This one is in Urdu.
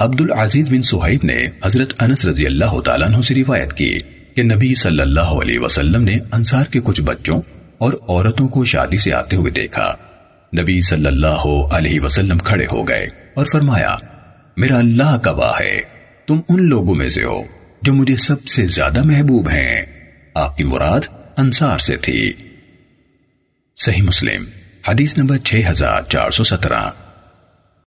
عبد العزیز بن سہیب نے حضرت انس رضی اللہ تعالیٰ عنہ سے روایت کی کہ نبی صلی اللہ علیہ وسلم نے انصار کے کچھ بچوں اور عورتوں کو شادی سے آتے ہوئے دیکھا۔ نبی صلی اللہ علیہ وسلم کھڑے ہو گئے اور فرمایا، میرا اللہ کا واہ ہے، تم ان لوگوں میں سے ہو جو مجھے سب سے زیادہ محبوب ہیں۔ آپ کی مراد انصار سے تھی۔ صحیح مسلم، حدیث نمبر 6417